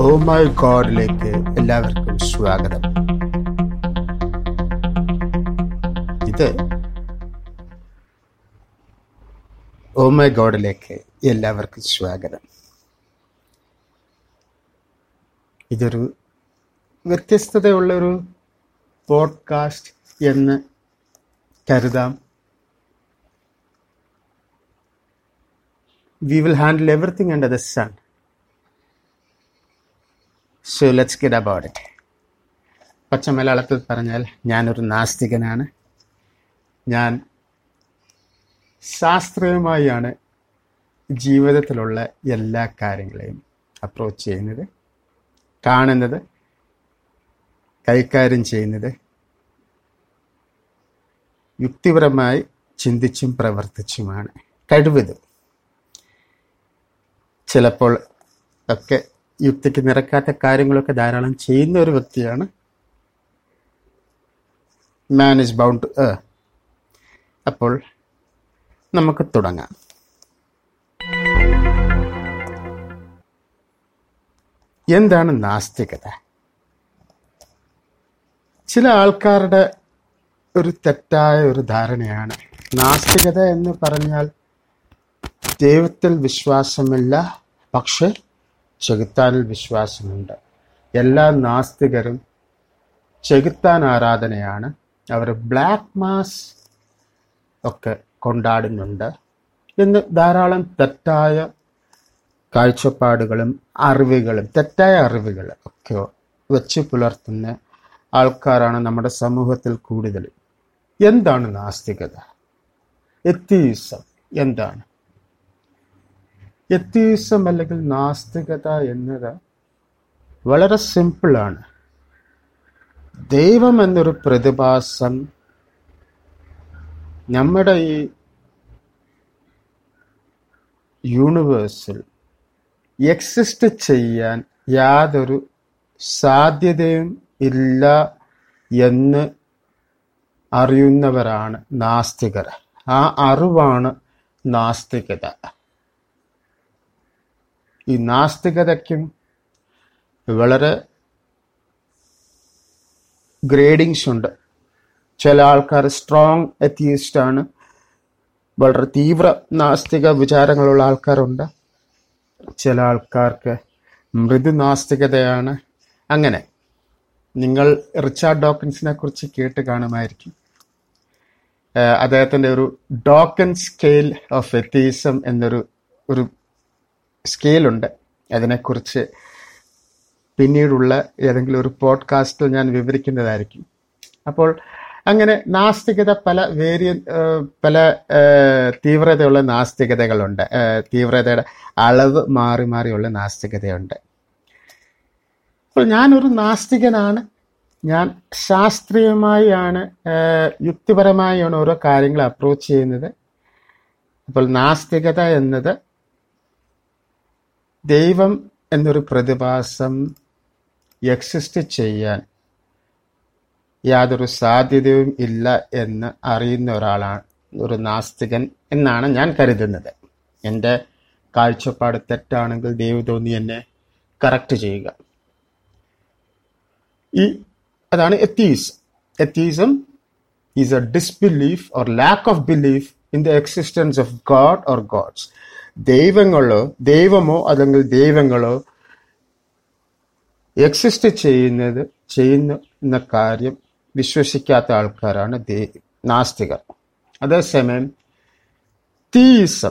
Oh my ഗോഡിലേക്ക് എല്ലാവർക്കും സ്വാഗതം. ഇത് ഓ മൈ ഗോഡിലേക്ക് എല്ലാവർക്കും സ്വാഗതം. ഇതൊരു വ്യത്യസ്തതയുള്ളൊരു പോഡ്കാസ്റ്റ് എന്ന് കരുതാം. We will handle everything under the sun so let's get about it പച്ച മലയാളത്തിൽ പറഞ്ഞാൽ ഞാനൊരു നാസ്തികനാണ്. ഞാൻ ശാസ്ത്രീയമായാണ് ജീവിതത്തിലുള്ള എല്ലാ കാര്യങ്ങളെയും അപ്രോച്ച് ചെയ്യുന്നത് കാണുന്നത് കൈകാര്യം ചെയ്യുന്നത് യുക്തിപരമായി ചിന്തിച്ചും പ്രവർത്തിച്ചുമാണ്. കഴിവതും. ചിലപ്പോൾ ഒക്കെ യുക്തിക്ക് നിരക്കാത്ത കാര്യങ്ങളൊക്കെ ധാരാളം ചെയ്യുന്ന ഒരു വ്യക്തിയാണ്. മാൻ ഇസ് ബൗണ്ട് ടു അപ്പോൾ നമുക്ക് തുടങ്ങാം. എന്താണ് നാസ്തികത? ചില ആൾക്കാരുടെ ഒരു തെറ്റായ ഒരു ധാരണയാണ്. നാസ്തികത എന്ന് പറഞ്ഞാൽ ദൈവത്തിൽ വിശ്വാസമില്ല പക്ഷെ ചെകുത്താനിൽ വിശ്വാസമുണ്ട്. എല്ലാ നാസ്തികരും ചെകുത്താൻ ആരാധനയാണ്. അവർ ബ്ലാക്ക് മാസ് ഒക്കെ കൊണ്ടാടുന്നുണ്ട്. എന്ന് ധാരാളം തെറ്റായ കാഴ്ചപ്പാടുകളും അറിവുകളും തെറ്റായ അറിവുകൾ ഒക്കെ വെച്ച് പുലർത്തുന്ന ആൾക്കാരാണ് നമ്മുടെ സമൂഹത്തിൽ കൂടുതൽ എന്താണ് നാസ്തികത? എത്തീസം എന്താണ്? എത്തീസം അല്ലെങ്കിൽ നാസ്തികത എന്നത് വളരെ സിമ്പിളാണ് ദൈവം എന്നൊരു പ്രതിഭാസം നമ്മുടെ ഈ യൂണിവേഴ്സിൽ എക്സിസ്റ്റ് ചെയ്യാൻ യാതൊരു സാധ്യതയും ഇല്ല എന്ന് അറിയുന്നവരാണ് നാസ്തികർ. ആ അറിവാണ് നാസ്തികത. ഈ നാസ്തികതയ്ക്കും വളരെ ഗ്രേഡിങ്സ് ഉണ്ട്. ചില ആൾക്കാർ സ്ട്രോങ് എത്തിയിസ്റ്റ് ആണ്. വളരെ തീവ്ര നാസ്തിക വിചാരങ്ങളുള്ള ആൾക്കാരുണ്ട്. ചില ആൾക്കാർക്ക് മൃദു നാസ്തികതയാണ്. അങ്ങനെ നിങ്ങൾ റിച്ചാർഡ് ഡോക്കിൻസിനെ കുറിച്ച് കേട്ട് കാണുമായിരിക്കും. അദ്ദേഹത്തിന്റെ ഒരു ഡോക്കൻ സ്കെയിൽ ഓഫ് എത്തീസം എന്നൊരു ഒരു സ്കെയിലുണ്ട്. അതിനെക്കുറിച്ച് പിന്നീടുള്ള ഏതെങ്കിലും ഒരു പോഡ്കാസ്റ്റിൽ ഞാൻ വിവരിക്കുന്നതായിരിക്കും. അപ്പോൾ അങ്ങനെ നാസ്തികത പല വേരിയ പല തീവ്രതയുള്ള നാസ്തികതകളുണ്ട്. തീവ്രതയുടെ അളവ് മാറി മാറിയുള്ള നാസ്തികതയുണ്ട്. അപ്പോൾ ഞാനൊരു നാസ്തികനാണ്. ഞാൻ ശാസ്ത്രീയമായാണ് യുക്തിപരമായാണ് ഓരോ കാര്യങ്ങൾ അപ്രോച്ച് ചെയ്യുന്നത്. അപ്പോൾ നാസ്തികത എന്നത് ദൈവം എന്നൊരു പ്രതിഭാസം എക്സിസ്റ്റ് ചെയ്യാൻ യാതൊരു സാധ്യതയും ഇല്ല എന്ന് അറിയുന്ന ഒരാളാണ് ഒരു നാസ്തികൻ എന്നാണ് ഞാൻ കരുതുന്നത്. എന്റെ കാഴ്ചപ്പാട് തെറ്റാണെങ്കിൽ ദൈവം തോന്നി എന്നെ കറക്റ്റ് ചെയ്യുക. ഈ അതാണ് atheist atheism is a disbelief or lack of belief in the existence of God or gods ദൈവങ്ങളോ ദൈവമോ അല്ലെങ്കിൽ ദൈവങ്ങളോ എക്സിസ്റ്റ് ചെയ്യുന്നത് ചെയ്യുന്ന കാര്യം വിശ്വസിക്കാത്ത ആൾക്കാരാണ് നാസ്തികർ. അതേസമയം തീസം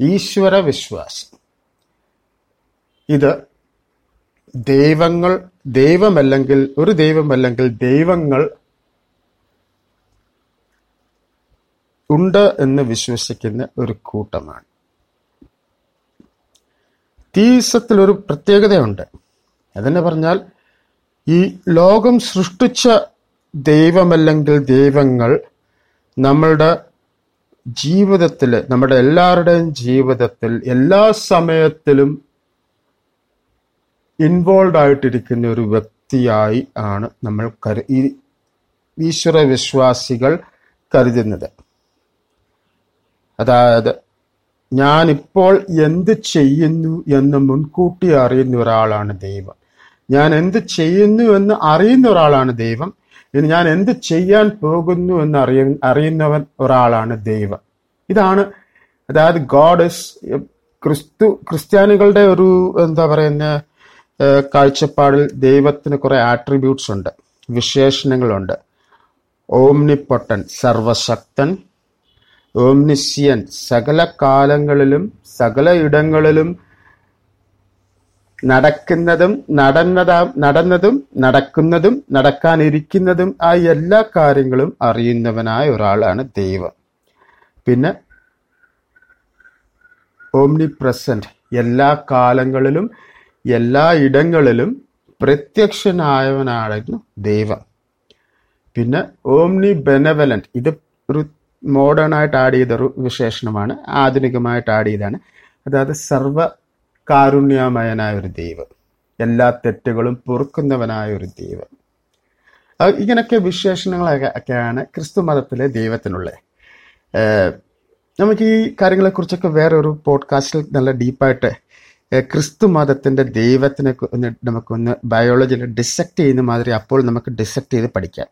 ഈശ്വര വിശ്വാസം. ഇത് ദൈവങ്ങൾ ദൈവമല്ലെങ്കിൽ ഒരു ദൈവമല്ലെങ്കിൽ ദൈവങ്ങൾ ഉണ്ട് എന്ന് വിശ്വസിക്കുന്ന ഒരു കൂട്ടമാണ്. തീസത്തിൽ ഒരു പ്രത്യേകതയുണ്ട്. അതെന്നെ പറഞ്ഞാൽ ഈ ലോകം സൃഷ്ടിച്ച ദൈവമല്ലെങ്കിൽ ദൈവങ്ങൾ നമ്മളുടെ ജീവിതത്തിൽ നമ്മുടെ എല്ലാവരുടെയും ജീവിതത്തിൽ എല്ലാ സമയത്തിലും ഇൻവോൾവ് ആയിട്ടിരിക്കുന്ന ഒരു വ്യക്തിയായി ആണ് നമ്മൾ കരു ഈശ്വര വിശ്വാസികൾ കരുതുന്നത്. അതായത് ഞാനിപ്പോൾ എന്ത് ചെയ്യുന്നു എന്ന് മുൻകൂട്ടി അറിയുന്ന ഒരാളാണ് ദൈവം. ഞാൻ എന്ത് ചെയ്യുന്നു എന്ന് അറിയുന്ന ഒരാളാണ് ദൈവം. ഇനി ഞാൻ എന്ത് ചെയ്യാൻ പോകുന്നു എന്ന് അറിയ അറിയുന്നവൻ ഒരാളാണ് ദൈവം. ഇതാണ് അതായത് ഗോഡ് ഇസ് ക്രിസ്തു ക്രിസ്ത്യാനികളുടെ ഒരു എന്താ പറയുന്ന കാഴ്ചപ്പാടിൽ ദൈവത്തിന് കുറെ ആട്രിബ്യൂട്ട്സ് ഉണ്ട് വിശേഷണങ്ങളുണ്ട്. ഓംനിപ്പൊട്ടൻ സർവശക്തൻ ഓംനിസിയൻ സകല കാലങ്ങളിലും സകല ഇടങ്ങളിലും നടക്കുന്നതും നടന്നതാ നടന്നതും നടക്കുന്നതും നടക്കാനിരിക്കുന്നതും ആ എല്ലാ കാര്യങ്ങളും അറിയുന്നവനായ ഒരാളാണ് ദൈവം. പിന്നെ ഓംനി പ്രസന്റ് എല്ലാ കാലങ്ങളിലും എല്ലാ ഇടങ്ങളിലും പ്രത്യക്ഷനായവനായിരുന്നു ദൈവം. പിന്നെ ഓംനി ബെനവലന്റ് ഇത് ഒരു മോഡേൺ ആയിട്ട് ആഡ് ചെയ്ത ഒരു വിശേഷണമാണ് ആധുനികമായിട്ട് ആഡ് ചെയ്താണ് അതായത് സർവ കാരുണ്യമയനായ ഒരു ദൈവം എല്ലാ തെറ്റുകളും പൊറുക്കുന്നവനായ ഒരു ദൈവം. അത് ഇങ്ങനൊക്കെ വിശേഷണങ്ങളൊക്കെ ഒക്കെയാണ് ക്രിസ്തു മതത്തിലെ ദൈവത്തിനുള്ളത്. നമുക്ക് ഈ കാര്യങ്ങളെക്കുറിച്ചൊക്കെ വേറെ ഒരു പോഡ്കാസ്റ്റിൽ നല്ല ഡീപ്പായിട്ട് ക്രിസ്തു മതത്തിന്റെ ദൈവത്തിനെ ഒന്ന് നമുക്കൊന്ന് ബയോളജിയിൽ ഡിസെക്ട് ചെയ്യുന്ന മാതിരി അപ്പോൾ നമുക്ക് ഡിസെക്ട് ചെയ്ത് പഠിക്കാം.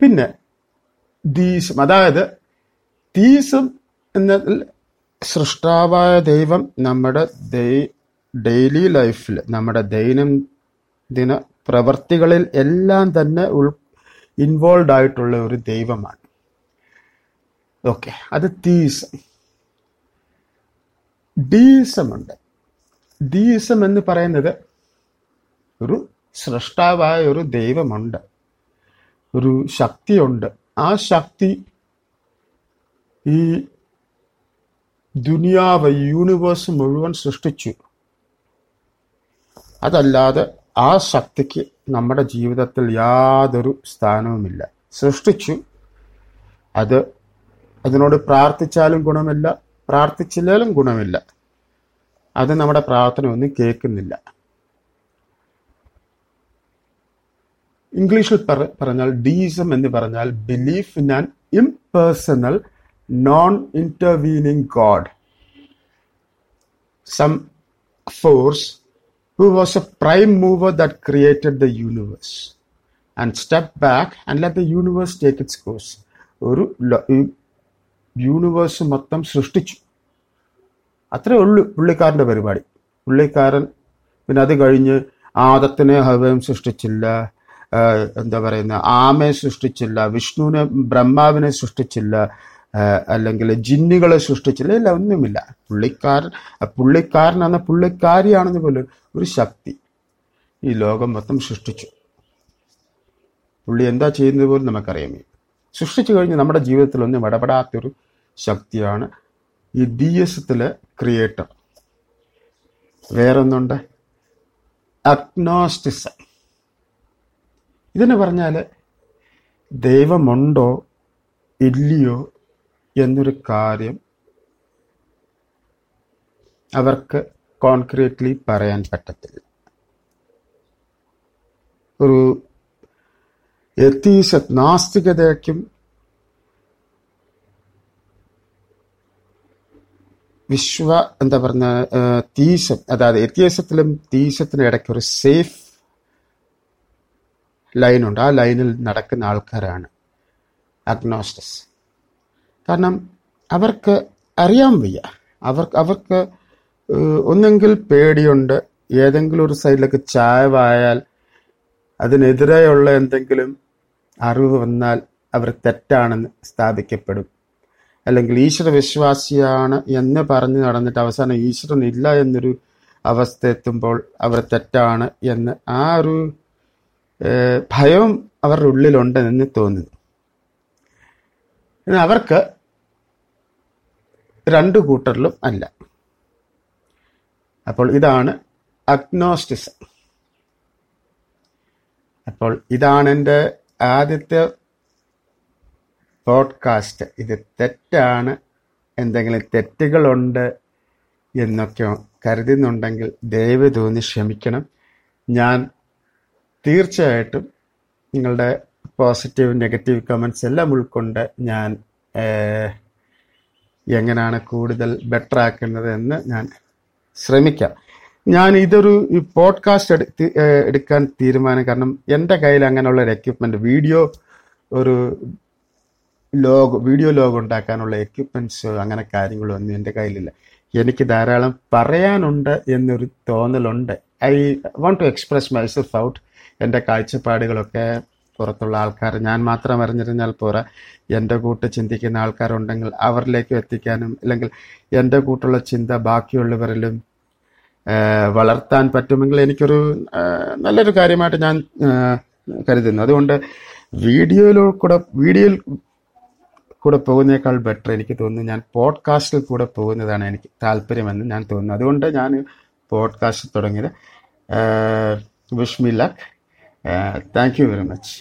പിന്നെ ദീസം അതായത് തീസം എന്നതിൽ സൃഷ്ടാവായ ദൈവം നമ്മുടെ ഡെയിലി ലൈഫിൽ നമ്മുടെ ദൈനംദിന പ്രവർത്തികളിൽ എല്ലാം തന്നെ ഉൾ ഇൻവോൾവ് ആയിട്ടുള്ള ഒരു ദൈവമാണ്. ഓക്കെ അത് തീസം ഡീസമുണ്ട് ഡീസം എന്ന് പറയുന്നത് ഒരു സൃഷ്ടാവായ ഒരു ദൈവമുണ്ട്. ഒരു ശക്തിയുണ്ട്. ആ ശക്തി ഈ ദുനിയാവ് യൂണിവേഴ്സ് മുഴുവൻ സൃഷ്ടിച്ചു. അതല്ലാതെ ആ ശക്തിക്ക് നമ്മുടെ ജീവിതത്തിൽ യാതൊരു സ്ഥാനവുമില്ല. സൃഷ്ടിച്ചു. അത് അതിനോട് പ്രാർത്ഥിച്ചാലും ഗുണമില്ല പ്രാർത്ഥിച്ചില്ലാലും ഗുണമില്ല. അത് നമ്മുടെ പ്രാർത്ഥന ഒന്നും കേൾക്കുന്നില്ല. ഇംഗ്ലീഷിൽ പറഞ്ഞാൽ ഡീസം എന്ന് പറഞ്ഞാൽ belief in an impersonal non intervening God some force who was a prime mover that created the universe and step back and let the universe take its course ഒരു യൂണിവേഴ്സ് മൊത്തം സൃഷ്ടിച്ചു. അത്രേ ഉള്ളു പുള്ളിക്കാരന്റെ പരിപാടി. പുള്ളിക്കാരൻ പിന്നെ അത് കഴിഞ്ഞ് ആദത്തിനെ ഹവയും സൃഷ്ടിച്ചില്ല. എന്താ പറയുന്ന ആമയെ സൃഷ്ടിച്ചില്ല വിഷ്ണുവിനെ ബ്രഹ്മാവിനെ സൃഷ്ടിച്ചില്ല അല്ലെങ്കിൽ ജിന്നുകളെ സൃഷ്ടിച്ചില്ല ഇല്ല ഒന്നുമില്ല. പുള്ളിക്കാരൻ എന്ന പുള്ളിക്കാരിയാണെന്ന് പോലും ഒരു ശക്തി ഈ ലോകം മൊത്തം സൃഷ്ടിച്ചു. പുള്ളി എന്താ ചെയ്യുന്നത് പോലും നമുക്കറിയാം സൃഷ്ടിച്ചു കഴിഞ്ഞ് നമ്മുടെ ജീവിതത്തിൽ ഒന്നും ഇടപെടാത്തൊരു ശക്തിയാണ് ഈ ഡി ദിയസത്തിലെ ക്രിയേറ്റർ. വേറൊന്നുണ്ട്? അഗ്നോസ്റ്റിസം. ഇതിന് പറഞ്ഞാൽ ദൈവമുണ്ടോ ഇല്ലയോ എന്നൊരു കാര്യം അവർക്ക് കോൺക്രീറ്റ്ലി പറയാൻ പറ്റത്തില്ല. ഒരു എത്തീസ നാസ്തികതയ്ക്കും വിശ്വ എന്താ പറഞ്ഞ തീശം അതായത് എത്തിയസത്തിലും തീശത്തിനും ഇടയ്ക്ക് ഒരു സേഫ് ലൈനുണ്ട്. ആ ലൈനിൽ നടക്കുന്ന ആൾക്കാരാണ് അഗ്നോസ്റ്റസ്. കാരണം അവർക്ക് അറിയാൻ വയ്യ. അവർക്ക് അവർക്ക് ഒന്നെങ്കിൽ പേടിയുണ്ട്. ഏതെങ്കിലും ഒരു സൈഡിലേക്ക് ചായവായാൽ അതിനെതിരെയുള്ള എന്തെങ്കിലും അറിവ് വന്നാൽ അവർ തെറ്റാണെന്ന് സ്ഥാപിക്കപ്പെടും. അല്ലെങ്കിൽ ഈശ്വര വിശ്വാസിയാണ് എന്ന് പറഞ്ഞ് നടന്നിട്ട് അവസാനം ഈശ്വരൻ ഇല്ല എന്നൊരു അവസ്ഥ എത്തുമ്പോൾ അവർ തെറ്റാണ് എന്ന് ആ ഒരു ഏഹ്, ഭയം അവരുടെ ഉള്ളിലുണ്ടെന്ന് തോന്നുന്നു. അവർക്ക് രണ്ടു കൂട്ടറിലും അല്ല. അപ്പോൾ ഇതാണ് അഗ്നോസ്റ്റിസം. അപ്പോൾ ഇതാണ് എന്റെ ആദ്യത്തെ പോഡ്കാസ്റ്റ്. ഇത് തെറ്റാണ്. എന്തെങ്കിലും തെറ്റുകളുണ്ട് എന്നൊക്കെ കരുതുന്നുണ്ടെങ്കിൽ ദയവ് തോന്നി ക്ഷമിക്കണം. ഞാൻ തീർച്ചയായിട്ടും നിങ്ങളുടെ പോസിറ്റീവ് നെഗറ്റീവ് കമൻസ് എല്ലാം ഉൾക്കൊണ്ട് ഞാൻ എങ്ങനെയാണ് കൂടുതൽ ബെറ്റർ ആക്കുന്നത് എന്ന് ഞാൻ ശ്രമിക്കാം. ഞാൻ ഇതൊരു പോഡ്കാസ്റ്റ് എടുത്ത് എടുക്കാൻ തീരുമാനം കാരണം എന്റെ കയ്യിൽ അങ്ങനെയുള്ള ഒരു എക്യുപ്മെന്റ് വീഡിയോ ഒരു ലോഗ് വീഡിയോ ലോഗ് ഉണ്ടാക്കാനുള്ള എക്യുപ്മെന്റ്സ് അങ്ങനെ കാര്യങ്ങളൊന്നും എന്റെ കയ്യിലില്ല. എനിക്ക് ധാരാളം പറയാനുണ്ട് എന്നൊരു തോന്നലുണ്ട്. I want to express myself out എന്റെ കാഴ്ചപ്പാടുകളൊക്കെ പുറത്തുള്ള ആൾക്കാർ ഞാൻ മാത്രം അറിഞ്ഞിരുന്നാൽ പോരാ. എന്റെ കൂട്ട് ചിന്തിക്കുന്ന ആൾക്കാരുണ്ടെങ്കിൽ അവരിലേക്കും എത്തിക്കാനും അല്ലെങ്കിൽ എന്റെ കൂട്ടുള്ള ചിന്ത ബാക്കിയുള്ളവരിലും വളർത്താൻ പറ്റുമെങ്കിൽ എനിക്കൊരു നല്ലൊരു കാര്യമായിട്ട് ഞാൻ കരുതുന്നു. അതുകൊണ്ട് വീഡിയോയിലൂ കൂടെ വീഡിയോയിൽ കൂടെ പോകുന്നേക്കാൾ ബെറ്റർ എനിക്ക് തോന്നുന്നു. ഞാൻ പോഡ്കാസ്റ്റിൽ കൂടെ പോകുന്നതാണ് എനിക്ക് താല്പര്യമെന്ന് ഞാൻ തോന്നുന്നു. അതുകൊണ്ട് ഞാൻ പോഡ്കാസ്റ്റ് തുടങ്ങിയത്. Wish me luck thank you very much